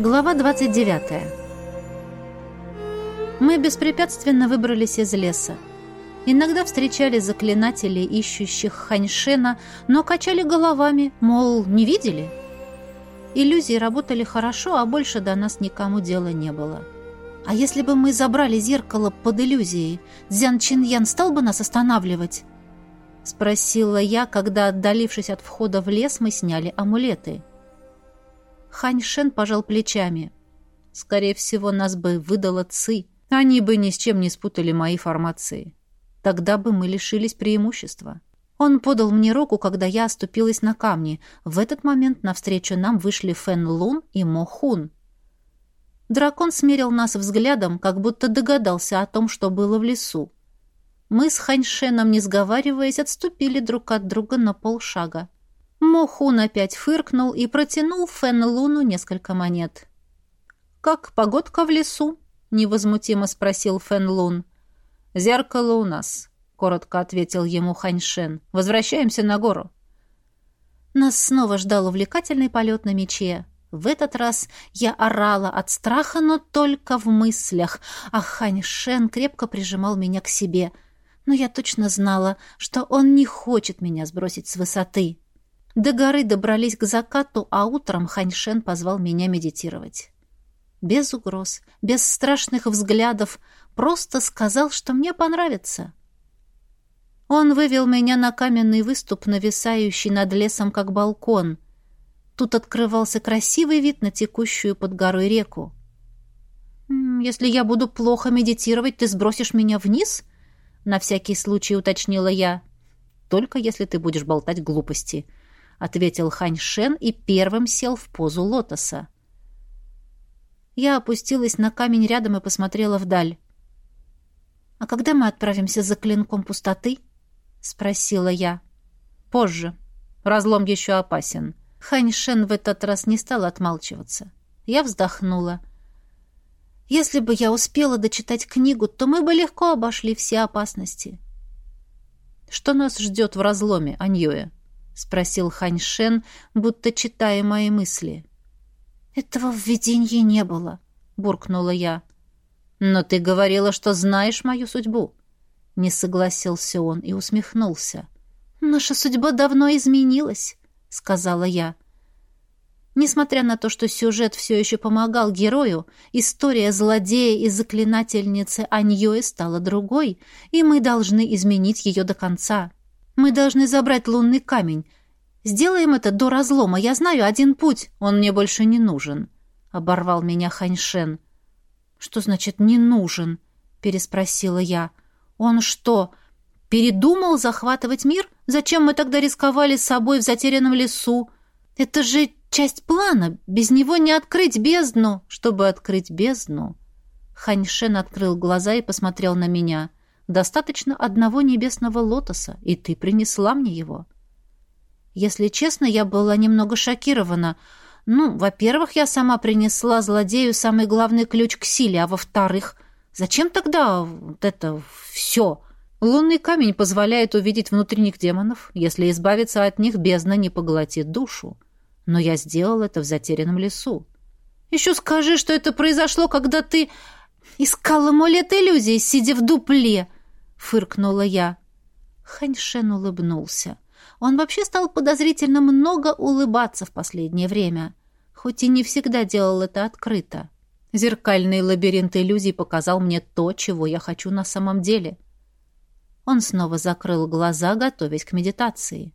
Глава 29. Мы беспрепятственно выбрались из леса. Иногда встречали заклинателей, ищущих Ханьшена, но качали головами, мол, не видели? Иллюзии работали хорошо, а больше до нас никому дела не было. А если бы мы забрали зеркало под иллюзией, Дзян Чиньян стал бы нас останавливать? Спросила я, когда, отдалившись от входа в лес, мы сняли амулеты. — Хань Шен пожал плечами. Скорее всего, нас бы выдала Ци. Они бы ни с чем не спутали мои формации. Тогда бы мы лишились преимущества. Он подал мне руку, когда я оступилась на камни. В этот момент навстречу нам вышли Фэн Лун и Мо Хун. Дракон смерил нас взглядом, как будто догадался о том, что было в лесу. Мы с Ханьшеном, не сговариваясь, отступили друг от друга на полшага. Мохун опять фыркнул и протянул Фен Луну несколько монет. «Как погодка в лесу?» — невозмутимо спросил Фен Лун. «Зеркало у нас», — коротко ответил ему Ханьшен. «Возвращаемся на гору». Нас снова ждал увлекательный полет на мече. В этот раз я орала от страха, но только в мыслях, а Ханьшен крепко прижимал меня к себе. Но я точно знала, что он не хочет меня сбросить с высоты. До горы добрались к закату, а утром Ханьшен позвал меня медитировать. Без угроз, без страшных взглядов, просто сказал, что мне понравится. Он вывел меня на каменный выступ, нависающий над лесом, как балкон. Тут открывался красивый вид на текущую под горой реку. «Если я буду плохо медитировать, ты сбросишь меня вниз?» — на всякий случай уточнила я. «Только если ты будешь болтать глупости», ответил Хань Шен и первым сел в позу лотоса. Я опустилась на камень рядом и посмотрела вдаль. «А когда мы отправимся за клинком пустоты?» — спросила я. «Позже. Разлом еще опасен». Хань Шен в этот раз не стал отмалчиваться. Я вздохнула. «Если бы я успела дочитать книгу, то мы бы легко обошли все опасности». «Что нас ждет в разломе, Аньюэ?» Спросил Ханьшен, будто читая мои мысли. Этого в видении не было, буркнула я. Но ты говорила, что знаешь мою судьбу. Не согласился он и усмехнулся. Наша судьба давно изменилась, сказала я. Несмотря на то, что сюжет все еще помогал герою, история злодея и заклинательницы Аньёи стала другой, и мы должны изменить ее до конца. Мы должны забрать лунный камень. Сделаем это до разлома. Я знаю один путь. Он мне больше не нужен. Оборвал меня Ханьшен. Что значит «не нужен»? Переспросила я. Он что, передумал захватывать мир? Зачем мы тогда рисковали с собой в затерянном лесу? Это же часть плана. Без него не открыть бездну. Чтобы открыть бездну... Ханьшен открыл глаза и посмотрел на меня. Достаточно одного небесного лотоса, и ты принесла мне его. Если честно, я была немного шокирована. Ну, во-первых, я сама принесла злодею самый главный ключ к силе, а во-вторых, зачем тогда вот это все? Лунный камень позволяет увидеть внутренних демонов, если избавиться от них, бездна не поглотит душу. Но я сделал это в затерянном лесу. Еще скажи, что это произошло, когда ты искал амулет иллюзии, сидя в дупле, — фыркнула я. Ханьшен улыбнулся. Он вообще стал подозрительно много улыбаться в последнее время, хоть и не всегда делал это открыто. Зеркальный лабиринт иллюзий показал мне то, чего я хочу на самом деле. Он снова закрыл глаза, готовясь к медитации.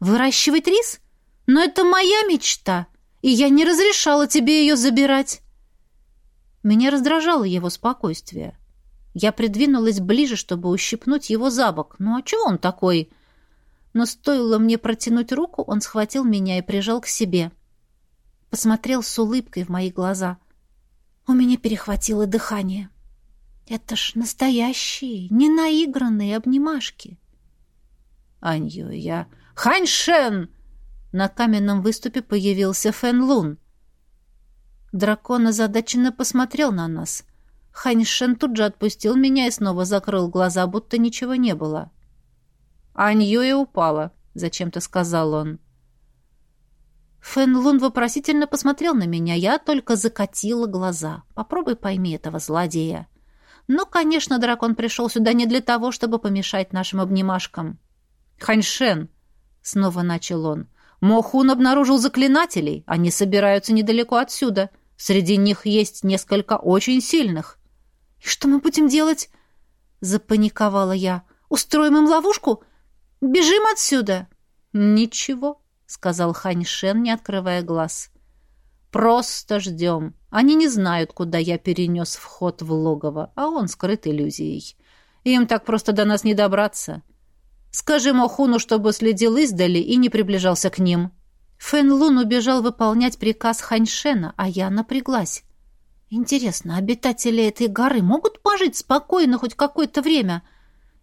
«Выращивать рис? Но это моя мечта, и я не разрешала тебе ее забирать!» Меня раздражало его спокойствие. Я придвинулась ближе, чтобы ущипнуть его за бок. Ну а чего он такой? Но стоило мне протянуть руку, он схватил меня и прижал к себе. Посмотрел с улыбкой в мои глаза. У меня перехватило дыхание. Это ж настоящие, не наигранные обнимашки. Анью, я... Ханьшен! На каменном выступе появился Фэн Лун. Дракон озадаченно посмотрел на нас — Ханьшен тут же отпустил меня и снова закрыл глаза, будто ничего не было. «Аньюэ упала», — зачем-то сказал он. Фэн Лун вопросительно посмотрел на меня, я только закатила глаза. Попробуй пойми этого злодея. Но, конечно, дракон пришел сюда не для того, чтобы помешать нашим обнимашкам. «Ханьшен!» — снова начал он. «Мохун обнаружил заклинателей. Они собираются недалеко отсюда. Среди них есть несколько очень сильных». «И что мы будем делать?» — запаниковала я. «Устроим им ловушку? Бежим отсюда!» «Ничего», — сказал Ханьшен, не открывая глаз. «Просто ждем. Они не знают, куда я перенес вход в логово, а он скрыт иллюзией. Им так просто до нас не добраться. Скажи Мохуну, чтобы следил издали и не приближался к ним». Фэн Лун убежал выполнять приказ Ханьшена, а я напряглась. Интересно, обитатели этой горы могут пожить спокойно хоть какое-то время?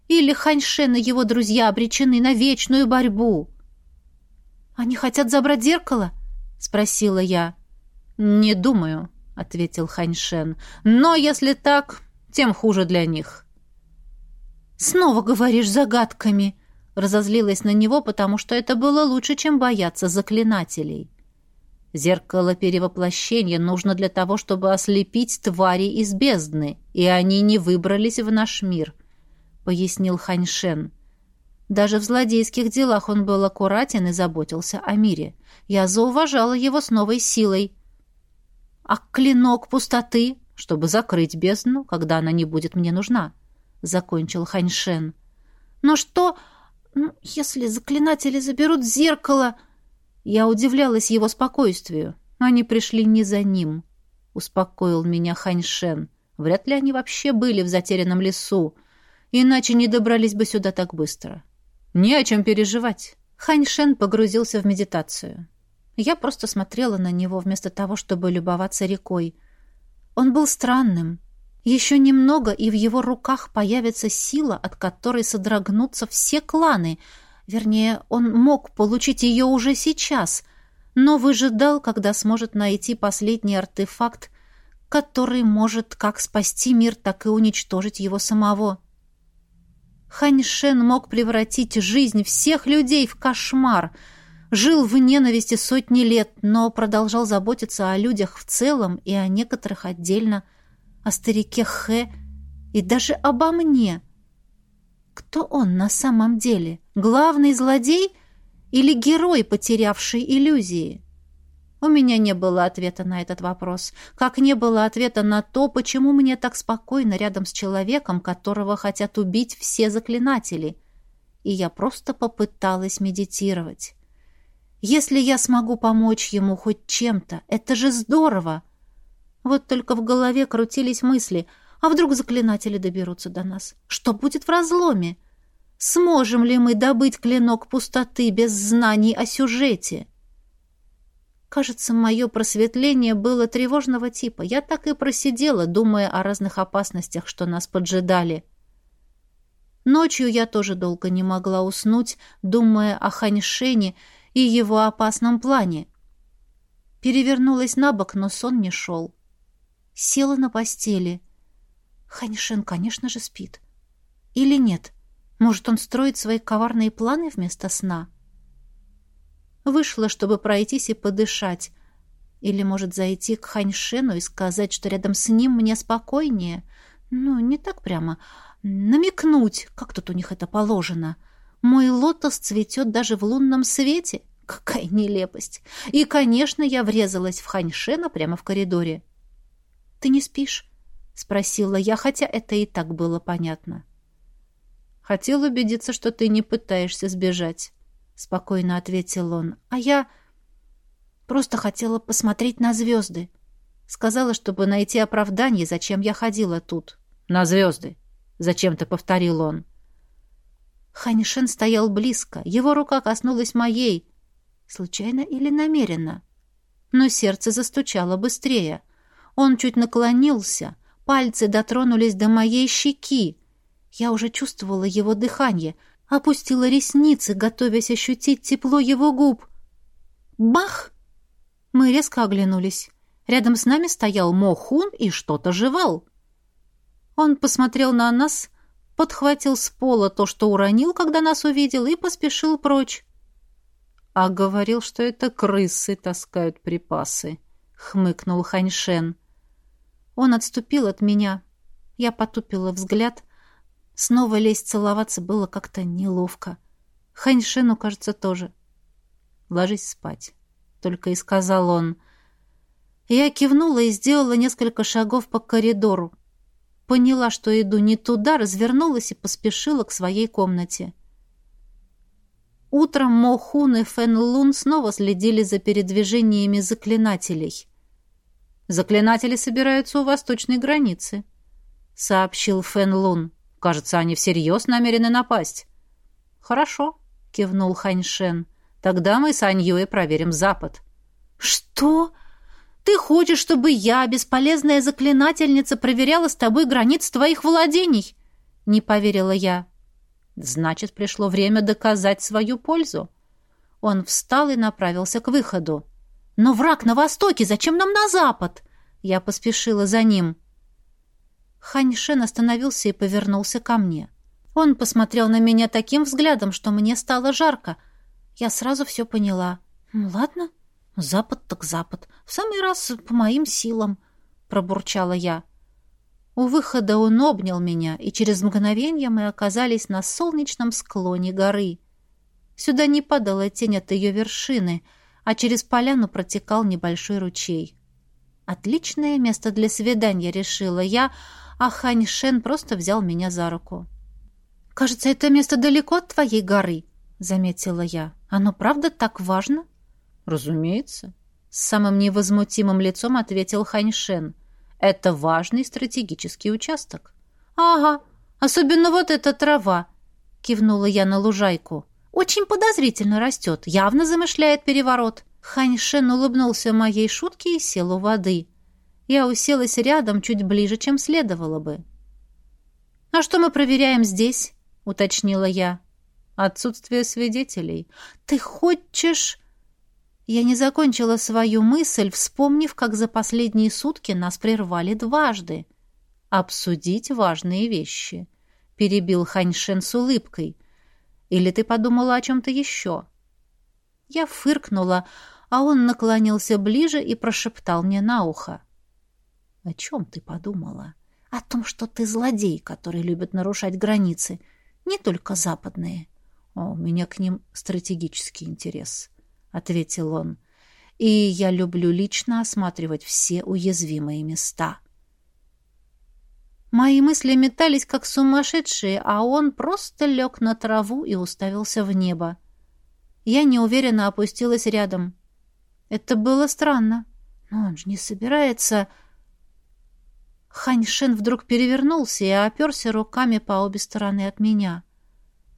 Или Ханьшен и его друзья обречены на вечную борьбу? «Они хотят забрать зеркало?» — спросила я. «Не думаю», — ответил Ханьшен. «Но если так, тем хуже для них». «Снова говоришь загадками!» Разозлилась на него, потому что это было лучше, чем бояться заклинателей. Зеркало перевоплощения нужно для того, чтобы ослепить твари из бездны, и они не выбрались в наш мир, — пояснил Ханьшен. Даже в злодейских делах он был аккуратен и заботился о мире. Я зауважала его с новой силой. А клинок пустоты, чтобы закрыть бездну, когда она не будет мне нужна, — закончил Ханьшен. Но что, ну, если заклинатели заберут зеркало? Я удивлялась его спокойствию. Они пришли не за ним, — успокоил меня Ханьшен. Вряд ли они вообще были в затерянном лесу, иначе не добрались бы сюда так быстро. Не о чем переживать. Ханьшен погрузился в медитацию. Я просто смотрела на него вместо того, чтобы любоваться рекой. Он был странным. Еще немного, и в его руках появится сила, от которой содрогнутся все кланы. Вернее, он мог получить ее уже сейчас, но выжидал, когда сможет найти последний артефакт, который может как спасти мир, так и уничтожить его самого. Ханьшен мог превратить жизнь всех людей в кошмар. Жил в ненависти сотни лет, но продолжал заботиться о людях в целом и о некоторых отдельно, о старике Хэ и даже обо мне. Кто он на самом деле? Главный злодей или герой, потерявший иллюзии? У меня не было ответа на этот вопрос, как не было ответа на то, почему мне так спокойно рядом с человеком, которого хотят убить все заклинатели. И я просто попыталась медитировать. Если я смогу помочь ему хоть чем-то, это же здорово. Вот только в голове крутились мысли, а вдруг заклинатели доберутся до нас? Что будет в разломе? Сможем ли мы добыть клинок пустоты без знаний о сюжете?» Кажется, мое просветление было тревожного типа. Я так и просидела, думая о разных опасностях, что нас поджидали. Ночью я тоже долго не могла уснуть, думая о Ханьшене и его опасном плане. Перевернулась на бок, но сон не шел. Села на постели. Ханьшен, конечно же, спит. Или нет? Может, он строит свои коварные планы вместо сна?» Вышла, чтобы пройтись и подышать. Или, может, зайти к Ханьшену и сказать, что рядом с ним мне спокойнее. Ну, не так прямо. Намекнуть, как тут у них это положено. Мой лотос цветет даже в лунном свете. Какая нелепость! И, конечно, я врезалась в Ханьшена прямо в коридоре. «Ты не спишь?» — спросила я, хотя это и так было понятно. Хотел убедиться, что ты не пытаешься сбежать спокойно ответил он. А я просто хотела посмотреть на звезды. Сказала, чтобы найти оправдание, зачем я ходила тут. На звезды, зачем-то повторил он. Ханишен стоял близко, его рука коснулась моей, случайно или намеренно. Но сердце застучало быстрее. Он чуть наклонился, пальцы дотронулись до моей щеки. Я уже чувствовала его дыхание, опустила ресницы, готовясь ощутить тепло его губ. Бах! Мы резко оглянулись. Рядом с нами стоял Мохун и что-то жевал. Он посмотрел на нас, подхватил с пола то, что уронил, когда нас увидел, и поспешил прочь. А говорил, что это крысы таскают припасы, хмыкнул Ханьшен. Он отступил от меня. Я потупила взгляд. Снова лезть целоваться было как-то неловко. Ханьшену, кажется, тоже. Ложись спать, только и сказал он. Я кивнула и сделала несколько шагов по коридору. Поняла, что иду не туда, развернулась и поспешила к своей комнате. Утром Мохун и Фэн Лун снова следили за передвижениями заклинателей. «Заклинатели собираются у восточной границы», — сообщил Фэн Лун. «Кажется, они всерьез намерены напасть». «Хорошо», — кивнул Ханьшен. «Тогда мы с Аньюэ проверим запад». «Что? Ты хочешь, чтобы я, бесполезная заклинательница, проверяла с тобой границ твоих владений?» Не поверила я. Значит, пришло время доказать свою пользу. Он встал и направился к выходу. «Но враг на востоке! Зачем нам на запад?» Я поспешила за ним. Ханьшен остановился и повернулся ко мне. Он посмотрел на меня таким взглядом, что мне стало жарко. Я сразу все поняла. «Ладно, запад так запад. В самый раз по моим силам», — пробурчала я. У выхода он обнял меня, и через мгновение мы оказались на солнечном склоне горы. Сюда не падала тень от ее вершины, а через поляну протекал небольшой ручей. Отличное место для свидания, решила я, а Хань Шен просто взял меня за руку. «Кажется, это место далеко от твоей горы», — заметила я. «Оно правда так важно?» «Разумеется», — с самым невозмутимым лицом ответил Хань Шен. Это важный стратегический участок. Ага, особенно вот эта трава, кивнула я на лужайку. Очень подозрительно растет, явно замышляет переворот. Ханьшен улыбнулся моей шутке и сел у воды. Я уселась рядом чуть ближе, чем следовало бы. «А что мы проверяем здесь?» — уточнила я. «Отсутствие свидетелей». «Ты хочешь...» Я не закончила свою мысль, вспомнив, как за последние сутки нас прервали дважды. «Обсудить важные вещи», — перебил Ханьшен с улыбкой. «Или ты подумала о чем-то еще?» Я фыркнула, а он наклонился ближе и прошептал мне на ухо. «О чем ты подумала?» «О том, что ты злодей, который любит нарушать границы, не только западные. О, у меня к ним стратегический интерес». — ответил он. «И я люблю лично осматривать все уязвимые места». Мои мысли метались, как сумасшедшие, а он просто лег на траву и уставился в небо. Я неуверенно опустилась рядом. Это было странно. Но он же не собирается... Ханьшин вдруг перевернулся и оперся руками по обе стороны от меня.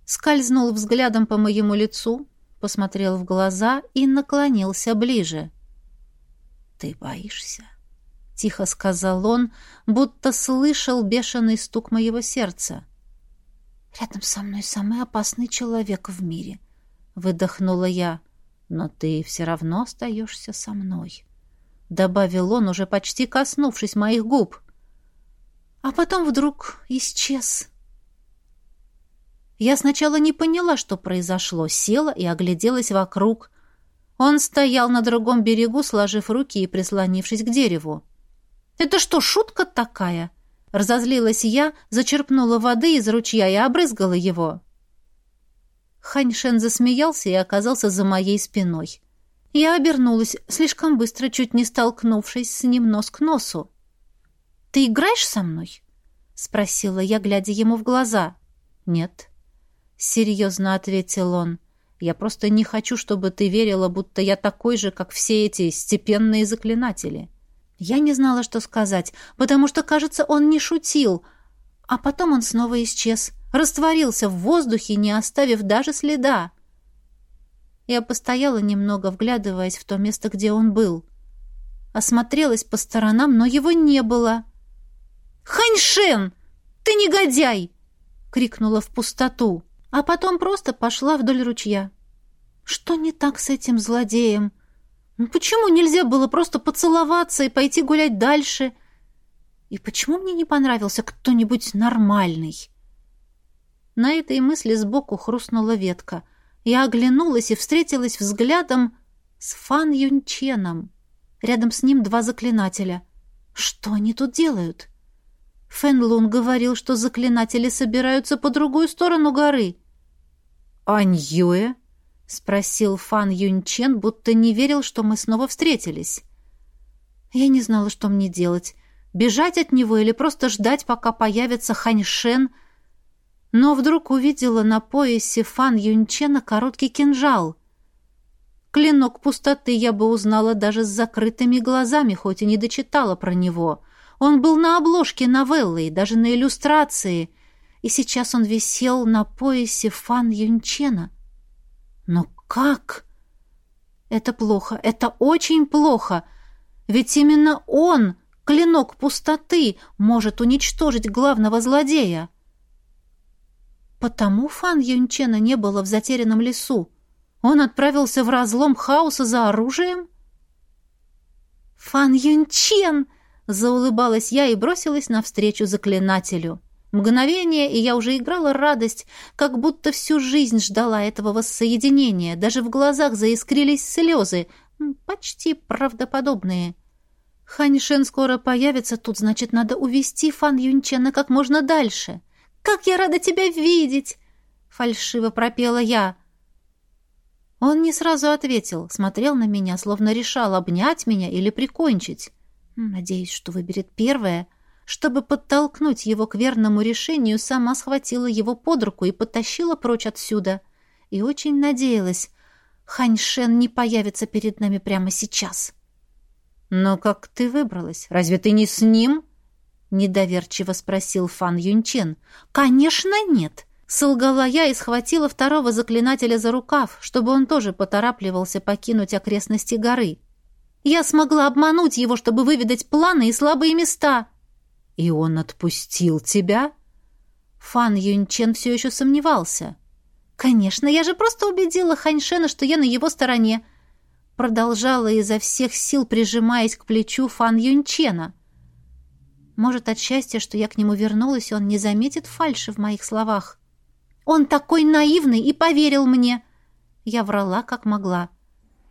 Скользнул взглядом по моему лицу, посмотрел в глаза и наклонился ближе. «Ты боишься?» — тихо сказал он, будто слышал бешеный стук моего сердца. «Рядом со мной самый опасный человек в мире», — выдохнула я. «Но ты все равно остаешься со мной», — добавил он, уже почти коснувшись моих губ. А потом вдруг исчез. Я сначала не поняла, что произошло, села и огляделась вокруг. Он стоял на другом берегу, сложив руки и прислонившись к дереву. «Это что, шутка такая?» Разозлилась я, зачерпнула воды из ручья и обрызгала его. Ханьшен засмеялся и оказался за моей спиной. Я обернулась, слишком быстро, чуть не столкнувшись с ним нос к носу. «Ты играешь со мной?» — спросила я, глядя ему в глаза. «Нет», серьезно ответил он. Я просто не хочу, чтобы ты верила, будто я такой же, как все эти степенные заклинатели. Я не знала, что сказать, потому что, кажется, он не шутил. А потом он снова исчез, растворился в воздухе, не оставив даже следа. Я постояла немного, вглядываясь в то место, где он был. Осмотрелась по сторонам, но его не было. «Ханьшен! Ты негодяй!» — крикнула в пустоту а потом просто пошла вдоль ручья. Что не так с этим злодеем? Ну почему нельзя было просто поцеловаться и пойти гулять дальше? И почему мне не понравился кто-нибудь нормальный? На этой мысли сбоку хрустнула ветка. Я оглянулась и встретилась взглядом с Фан Юнченом. Рядом с ним два заклинателя. Что они тут делают? Фэн Лун говорил, что заклинатели собираются по другую сторону горы. «Ань Юэ?» — спросил Фан Юнчен, будто не верил, что мы снова встретились. Я не знала, что мне делать. Бежать от него или просто ждать, пока появится Ханьшен. Но вдруг увидела на поясе Фан Юнчена короткий кинжал. Клинок пустоты я бы узнала даже с закрытыми глазами, хоть и не дочитала про него. Он был на обложке новеллы и даже на иллюстрации, и сейчас он висел на поясе Фан Юнчена. Но как? Это плохо, это очень плохо, ведь именно он, клинок пустоты, может уничтожить главного злодея. Потому Фан Юнчена не было в затерянном лесу. Он отправился в разлом хаоса за оружием? «Фан Юнчен!» — заулыбалась я и бросилась навстречу заклинателю. Мгновение, и я уже играла радость, как будто всю жизнь ждала этого воссоединения. Даже в глазах заискрились слезы, почти правдоподобные. Ханьшен скоро появится тут, значит, надо увести Фан Юнчена как можно дальше. «Как я рада тебя видеть!» — фальшиво пропела я. Он не сразу ответил, смотрел на меня, словно решал, обнять меня или прикончить. Надеюсь, что выберет первое. Чтобы подтолкнуть его к верному решению, сама схватила его под руку и потащила прочь отсюда. И очень надеялась, Ханьшен не появится перед нами прямо сейчас. «Но как ты выбралась? Разве ты не с ним?» — недоверчиво спросил Фан Юнчен. «Конечно нет!» Солгала я и схватила второго заклинателя за рукав, чтобы он тоже поторапливался покинуть окрестности горы. Я смогла обмануть его, чтобы выведать планы и слабые места. И он отпустил тебя? Фан Юнчен все еще сомневался. Конечно, я же просто убедила Ханьшена, что я на его стороне. Продолжала изо всех сил, прижимаясь к плечу Фан Юнчена. Может, от счастья, что я к нему вернулась, он не заметит фальши в моих словах. Он такой наивный и поверил мне. Я врала, как могла.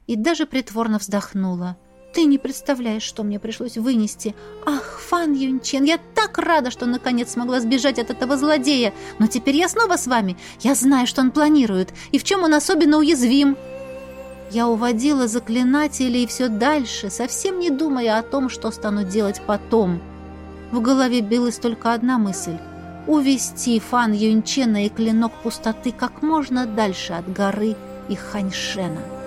И даже притворно вздохнула. Ты не представляешь, что мне пришлось вынести. Ах, Фан Юнчен, я так рада, что наконец смогла сбежать от этого злодея. Но теперь я снова с вами. Я знаю, что он планирует и в чем он особенно уязвим. Я уводила заклинателей все дальше, совсем не думая о том, что стану делать потом. В голове билась только одна мысль увести Фан Юнчена и клинок пустоты как можно дальше от горы и Ханьшена.